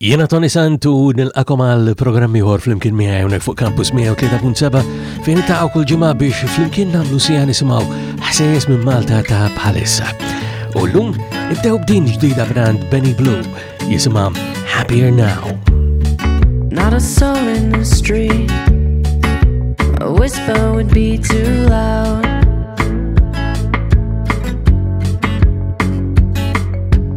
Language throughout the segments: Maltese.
Jiena Tony Sant u nilqakom għal programm ieħor flimkien miegħi hawnhekk fuq Campus 103.7 fejn nitaqgħu kull ġimgħa biex flimkien nagħmlu sija nisimgħu ħsejjes minn Malta ta' bħalissa. U llum nibdew b'din ġdida brand Benny Blue jisimha Happier Now. Not a soul in the street A whisper would be too loud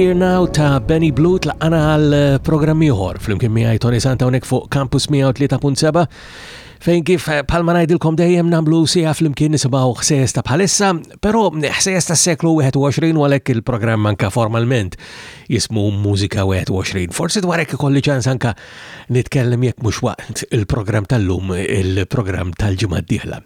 Disappear Now ta' Benny Blue tlaqqana għal eh, programm ieħor flimkien miegħi Tony Santa hawnhekk fuq Campus 103.7 fejn kif eh, palma najdilkom dejjem namlu sija flimkien nisibaw xsejjes ta' bħalissa Però ħsejjes tas-seklu 21 għalhekk il-programm anka formalment jismu Mużika 21. Forsi dwar hekk ikolli ċans anka nitkellem jekk mhux waqt il-programm tal-lum, il-programm tal-ġimgħa d-dieħla.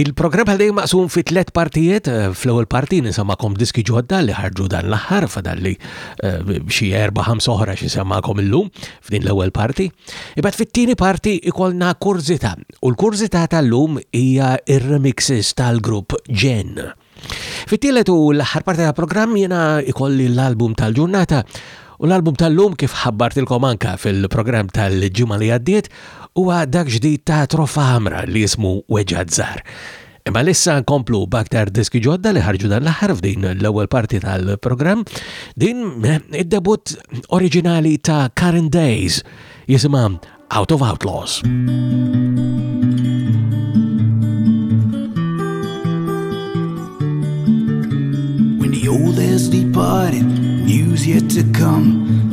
Il-programm għal dejjem maqsum fi tliet partijiet, eh, fl-ewwel parti nisamakom diski ġodda li ħarġu dan l-aħħar fadalli eh, xi erba' ħamsa oħra xi samakom illum. f'din l-ewwel parti, ibad fit-tieni parti ikolna kurzita, u l-kurzita tal-lum hija ir-remixes tal-grupp Jen. Fit-tielet u l-aħħar parti tal-programm jiena ikolli l-album tal-ġurnata u l-album tal-lum kif ħabbartilkom anka fil-programm tal-ġimgħa li għaddiet huwa dak ġdid ta' Troffa Amra li jismu Weġad Zar. Imma lissa nkomplu b'aktar diski ġodda li ħarġu dan l-aħħar f'din l-ewwel parti tal-programm. Din eh, id-debut oriġinali ta' Current Days jisimha Out of Outlaws. When the old has departed, news yet to come.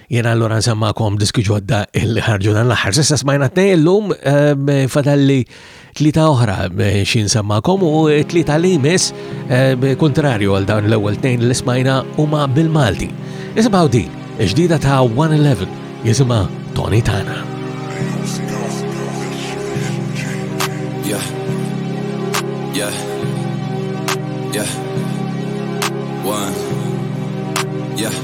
Jien allura nsemmakom diski ġodda illi ħarġu dan l-aħħar. Sissa smajna t illum ehm, fadalli tlita oħra ehm, xi nsemmakom u tlita li jmiss ehm, kontrarju għal dawn l-ewwel tnejn li smajna huma bil-Malti. Isimgħu din, ġdida ta' 111 jisimha Tony Tana. Yeah. Yeah. Yeah. One. Yeah.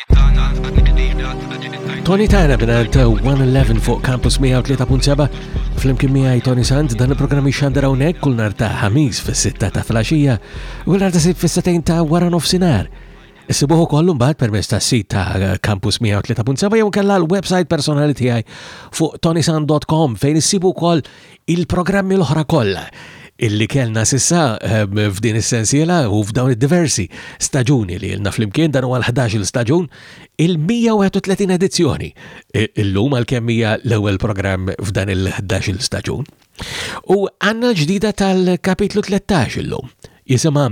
Tony Tana binant 111 fuq Campus 103.7 Flimkien miħaj Tony Sant dan il-programm jxandar hawnhekk kull nar ta' ħamis fis-sitta ta' flasġija u l-nar ta' sib fis-setejn ta' wara nofsinhar. Issibuħu kollu mbagħad permezz ta' sit ta' Campus 103.7 jew kella l-website personali tiegħi fuq tonisan.com fejn issibu wkoll Il-programmi l-oħra kollha illi kellna sissa ehm, f'din is-sensiela u f'dawn id-diversi staġuni li ilna flimkien dan huwa l-11 staġun il-131 edizzjoni illum għal kemm hija l-ewwel programm f'dan il-11 staġun. U għandna ġdida tal-kapitlu 13 illum jisimha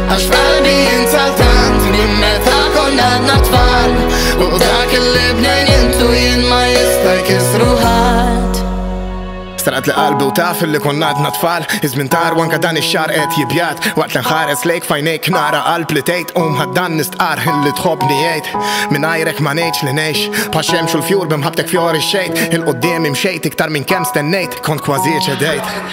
Għax f'qalbi jinsal tant minn meta konna għadna tfal U dak li bnejn intu jien ma jista' jkissru ħadd Starat li qalbi u taf li konna għadna tfal Iżmin tar wanka dan ix-xar qed jibjat Waqt li nħares lejk fajnejk nara qalb li tgħid Um ħaddan nistqar li tħobbni jgħid Mingħajrek ma ngħidx li ngħix Bħal xemx u l-fjur b'imħabbtek fjorixxejt Il-quddiem imxejt iktar minn kemm stennejt Kont kważi ċedejt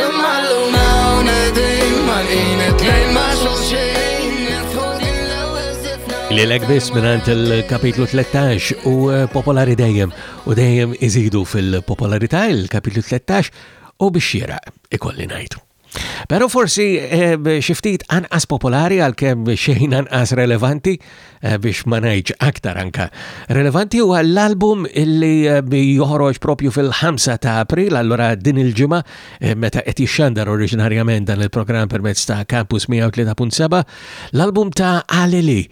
Imma llum hawn qegħdin malqin it-tnejn ma' xulxin nilfu din l-ewwel żifna. Lilek biss mingħand il-kapitlu 13 u eh, popolari dejjem u dejjem iżidu fil-popolarità il-kapitlu 13 u biex xira ikolli ngħid. Pero forsi eh, xi ftit anqas popolari għalkemm xejn anqas relevanti Eh, biex ma ngħidx aktar anka. Relevanti huwa l-album illi eh, joħroġ propju fil-5 ta' April, allura din il-ġimgħa eh, meta qed jixxandar oriġinarjament dan il-programm permezz ta' Campus 103.7, l-album ta' Alili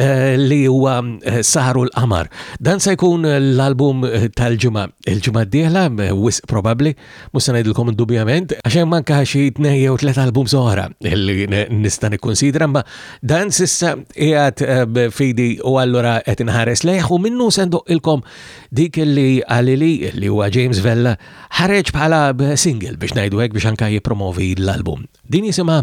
Eh, li huwa eh, Saru l-Qamar. Dan se jkun eh, l-album tal-ġimgħa il-ġimgħa d-dieħla wisq probabbli Mhux se ngħidilkom indubjament, għax hemm anke xi tnej jew tliet albums oħra li nista' nikkunsidra, ma dan sissa qiegħed eh, fidi u allura qed inħares lejh u minnu se ndoqqilkom dik li għalili li huwa James Vella ħareġ bħala single biex ngħidu hekk biex anke jippromovi l-album. Din jisimha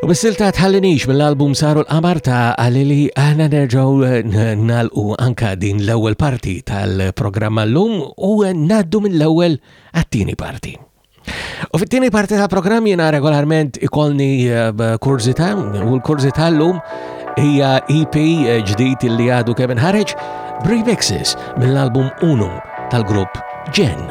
U bis-silta tħallinix mill-album saru l-qamar ta' għalili aħna nerġaw eh, nalqu anka din l-ewwel parti tal-programma l-lum u eh, naddu mill-ewwel għattini parti. U fit-tieni parti tal-programm jiena regolarment ikolni eh, kurzita u l-kurzita l-lum hija EP eh, ġdid li għadu kemm inħareġ b'remixes mill-album Unum tal-grupp Jen.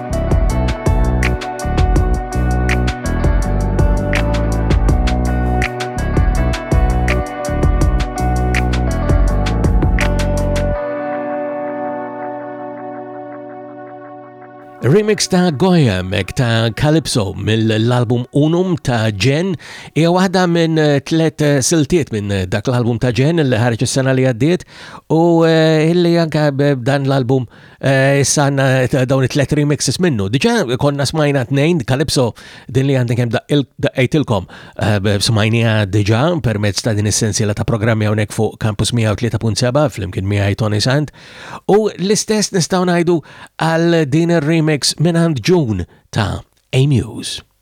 Remix ta' Goya mek ta' Calypso mill-album Unum ta' Jen hija waħda minn eh, tlet eh, siltiet minn eh, dak l-album ta' Jen li ħareġ is-sena li għaddiet u illi anke dan l-album Eh, issa għanna eh, dawn it-tlet remixes minnu. Diġa konna smajna t-nejn, Kalipso din li għandek kem daqqajtilkom eh, smajnija diġa permezz ta' din essenzjela ta' programmi għonek fuq Campus 103.7 fl-imkien miħaj Tony Sand. U l-istess nistaw najdu għal din il-remix minn għand June ta' A-Muse.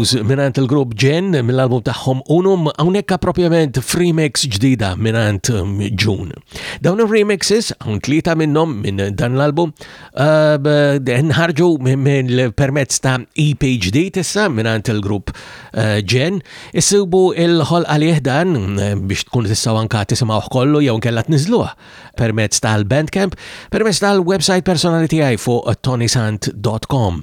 News minant il-grupp Jen mill-album tagħhom Unum hawnhekk propjament f'remix ġdida minant um, June. Dawn ir-remixes hawn tlieta minnhom minn dan l-album Eh, nħarġu minn permezz ta' EPHD tissa minnant il-grupp eh, ġen, issibu il-ħol għalih dan eh, biex tkun tissaw anka tisimawħ kollu jew kella tniżluh permezz tal-Bandcamp, permezz tal-website personali tiegħi fuq tonysant.com.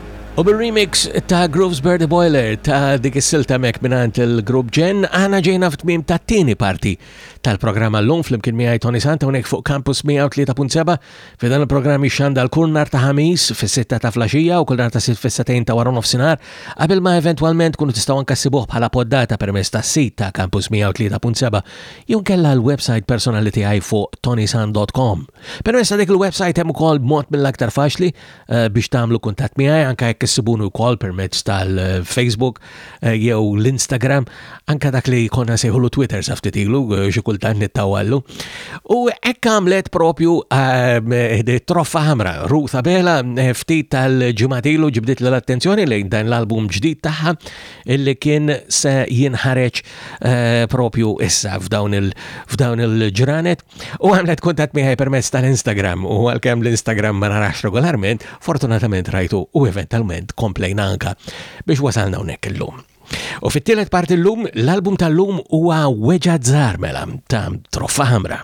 U bir-remix ta' Grooves Bernie Boiler ta' dik is-silta mek minant il-grupp Ġen, aħna ġejna f'tmim ta' tieni parti tal-programm għallum fl-imkien miegħi Tony Santa unek fuq Campus 103.7 fi dan il-programm jixxanda l-kull nar ta' ħamis fis-sitta ta' flaxija u kull nar ta' sitt fis-setejn ta' waru nofsinhar qabel ma eventwalment kunu tistgħu anke ssibuh bħala poddata permezz tas-sit ta' Campus 103.7 jew kella l-website personali tiegħi fuq tonysan.com. Permezz ta' dik il-website hemm ukoll b'mod mill-aktar faċli Eh, biex tagħmlu kuntatt miegħi anke jekk issibuni wkoll permezz tal-Facebook eh, jew l-Instagram, anke dak li jkollna sejħulu Twitter sa ftit ilu eh, xi kultant nittawallu. U hekk għamlet propju troffa ħamra Ruth Abela ftit tal-ġimgħat ilu ġibdit l-attenzjoni lejn dan l-album ġdid tagħha illi kien se jinħareġ propju issa f'dawn il-ġranet. U għamlet kuntat miħaj permess tal-Instagram u għal-kem l-Instagram ma narax regolarment, fortunatament rajtu u eventualment komplejna anka biex wasalna unek l-lum. U fit-tielet part l-lum, l-album tal-lum huwa Weġa Zarmela ta' Troffa Hamra.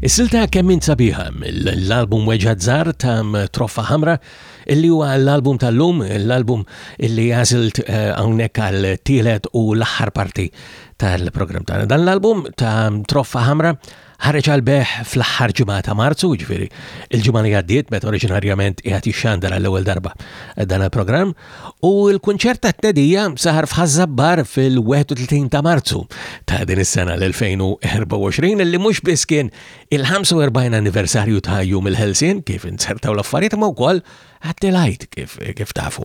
Is-silta kemm minn sabiħa mill-album Weġazzar ta' Troffa Hamra illi huwa l-album tal-lum, l-album illi għażilt eh, hawnhekk għal tielet u l-aħħar parti tal-programm tagħna. Dan l-album ta' Troffa Hamra Ħareġ għall-bejgħ fl-aħħar ġimgħa ta' Marzu, jiġifieri il-ġimgħa li għaddiet meta oriġinarjament qiegħed jixxandar għall-ewwel darba dan il-programm, u l-kunċert ta' tnedija sahar f'Ħaż-Żabbar fil-31 ta' Marzu ta' din is-sena l-2024 li mhux biss kien il-45 anniversarju ta' Jum il-Ħelsien kif inzertaw l-affarijiet ma' wkoll għattilajt kif tafu.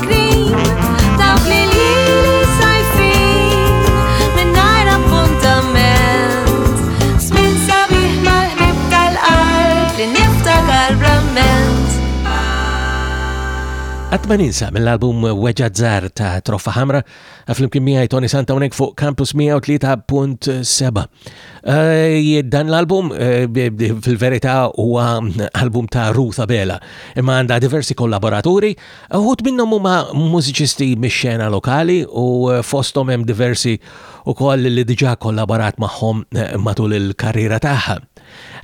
Għatma ninsa mill-album Weġazzar ta' Troffa Hamra, fl-imkien miħaj Tony Santa unek fuq Campus 103.7. Eh, dan l-album eh, fil-verità huwa album ta' Ruth Abela, imma għandha diversi kollaboraturi, uħut minnhom huma mużiċisti mix-xena lokali u eh, fosthom hemm diversi ukoll li diġà kollaborat magħhom matul il-karriera tagħha.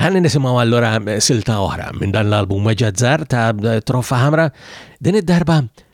Ħalli nisimgħu allura silta oħra minn dan l-album Weġġazzar ta' Troffa Ħamra din id-darba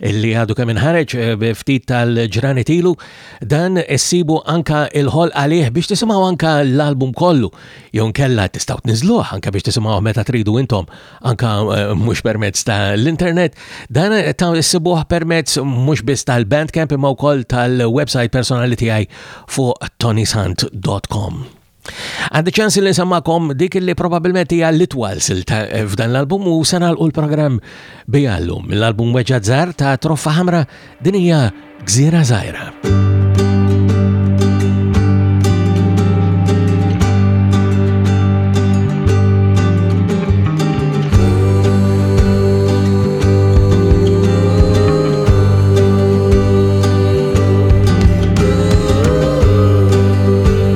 li għadu kemm inħareġ eh, ftit tal-ġranet ilu, dan issibu anka il-ħol għalih biex tisimaw anka l-album kollu, jew kella tistaw tniżluh anka biex tisimaw meta tridu intom anka eh, mhux permezz tal-internet, dan ta' issibuh permezz mhux biss tal-bandcamp imma wkoll tal-website personali tiegħi fuq tonisant.com. Għandi ċans li nsemmakom dik li probabilment hija l-itwal silta eh, f'dan l-album u se nagħlqu l-programm bijallum. L-album Weġġa Żar ta' Troffa Ħamra din hija Gżira Żgħira.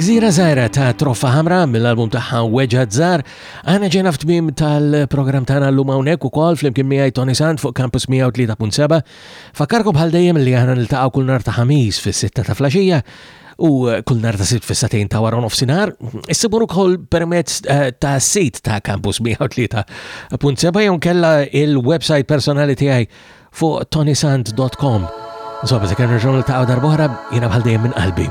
Bil-gżira zaħira ta' Troffa Hamra mill-album taħħa Weġa Zar, għana ġena f'tmim tal-program tagħna llum hawnhekk ukoll flimkien miegħi Tony Sant fuq Campus 103.7 Nfakkarkom bħal dejjem li aħna niltaqgħu kull nhar ta' ħamis fis-sitta ta' flaxija u kull nhar ta' sitt fis-satejn ta' wara nofsinhar. Issibun ukoll permezz eh, ta' sit ta' Campus 103.7 jew kella il-website personali tiegħi fuq tonisant.com. Insomma, se kemm nerġgħu niltaqgħu darb'oħra jiena bħal dejjem minn qalbi.